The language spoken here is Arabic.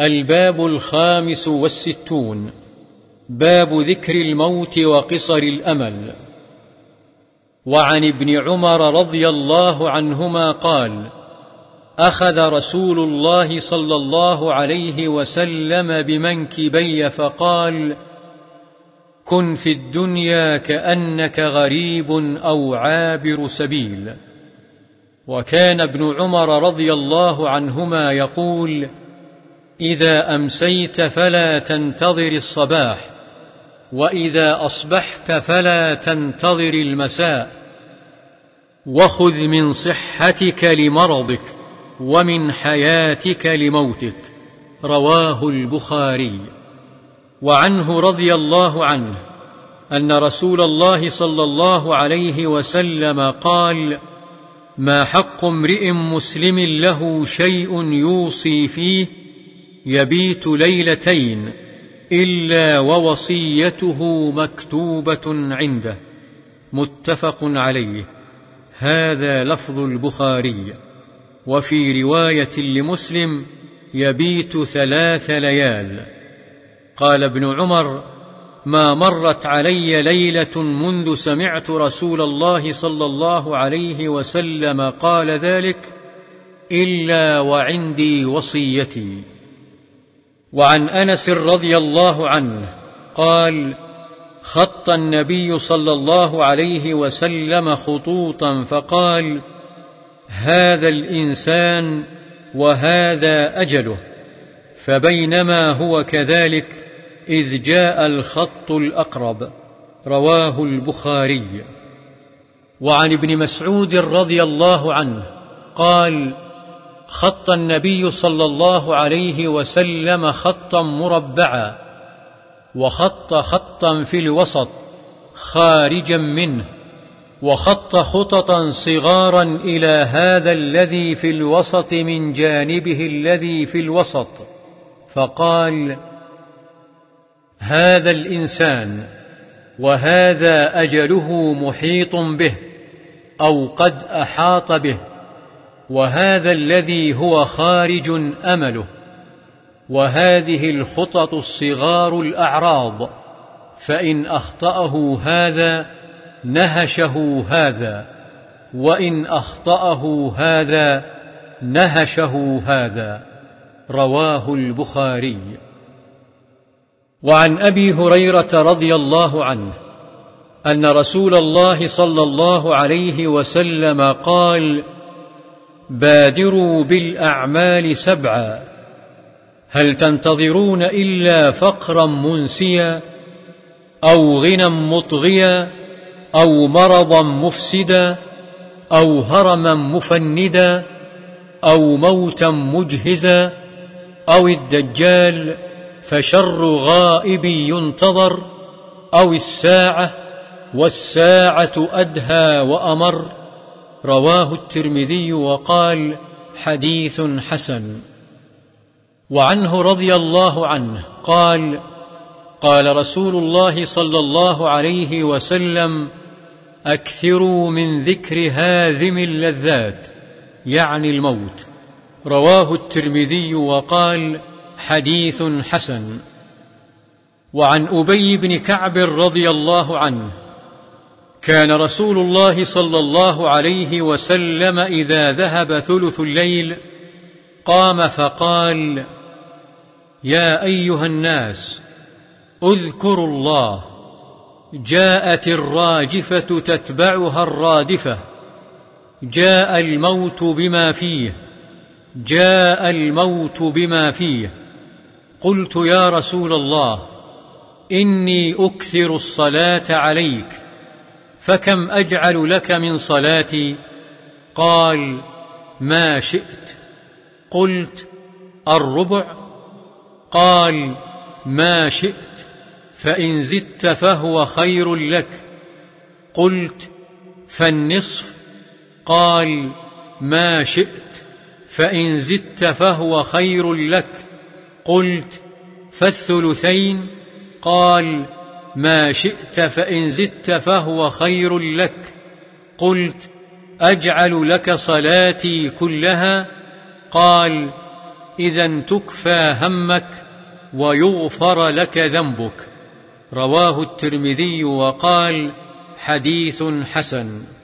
الباب الخامس والستون باب ذكر الموت وقصر الأمل. وعن ابن عمر رضي الله عنهما قال أخذ رسول الله صلى الله عليه وسلم بمنكبي فقال كن في الدنيا كأنك غريب أو عابر سبيل. وكان ابن عمر رضي الله عنهما يقول إذا أمسيت فلا تنتظر الصباح وإذا أصبحت فلا تنتظر المساء. وخذ من صحتك لمرضك ومن حياتك لموتك. رواه البخاري. وعنه رضي الله عنه أن رسول الله صلى الله عليه وسلم قال ما حق امرئ مسلم له شيء يوصي فيه يبيت ليلتين إلا ووصيته مكتوبة عنده. متفق عليه. هذا لفظ البخاري. وفي رواية لمسلم يبيت ثلاث ليال. قال ابن عمر ما مرت علي ليلة منذ سمعت رسول الله صلى الله عليه وسلم قال ذلك إلا وعندي وصيتي. وعن أنس رضي الله عنه قال خط النبي صلى الله عليه وسلم خطوطا فقال هذا الإنسان وهذا أجله. فبينما هو كذلك إذ جاء الخط الأقرب رواه البخاري. وعن ابن مسعود رضي الله عنه قال خط النبي صلى الله عليه وسلم خطا مربعا وخط خطا في الوسط خارجا منه وخط خططا صغارا إلى هذا الذي في الوسط من جانبه الذي في الوسط. فقال هذا الإنسان وهذا أجله محيط به أو قد أحاط به وهذا الذي هو خارج أمله. وهذه الخطط الصغار الأعراض. فإن أخطأه هذا نهشه هذا. وإن أخطأه هذا نهشه هذا. رواه البخاري. وعن أبي هريرة رضي الله عنه أن رسول الله صلى الله عليه وسلم قال بادروا بالأعمال سبعا. هل تنتظرون إلا فقرا منسيا أو غنى مطغيا أو مرضا مفسدا أو هرما مفندا أو موتا مجهزا أو الدجال فشر غائب ينتظر أو الساعة والساعة أدهى وأمر رواه الترمذي وقال حديث حسن. وعنه رضي الله عنه قال قال رسول الله صلى الله عليه وسلم أكثروا من ذكر هاذم اللذات يعني الموت. رواه الترمذي وقال حديث حسن. وعن أبي بن كعب رضي الله عنه كان رسول الله صلى الله عليه وسلم إذا ذهب ثلث الليل قام فقال يا أيها الناس اذكروا الله جاءت الراجفة تتبعها الرادفة جاء الموت بما فيه جاء الموت بما فيه قلت يا رسول الله إني أكثر الصلاة عليك فكم أجعل لك من صلاتي؟ قال ما شئت. قلت الربع. قال ما شئت. فإن زدت فهو خير لك. قلت فالنصف. قال ما شئت. فإن زدت فهو خير لك. قلت فالثلثين. قال ما شئت فإن زدت فهو خير لك. قلت أجعل لك صلاتي كلها؟ قال إذا تكفى همك ويغفر لك ذنبك. رواه الترمذي وقال حديث حسن.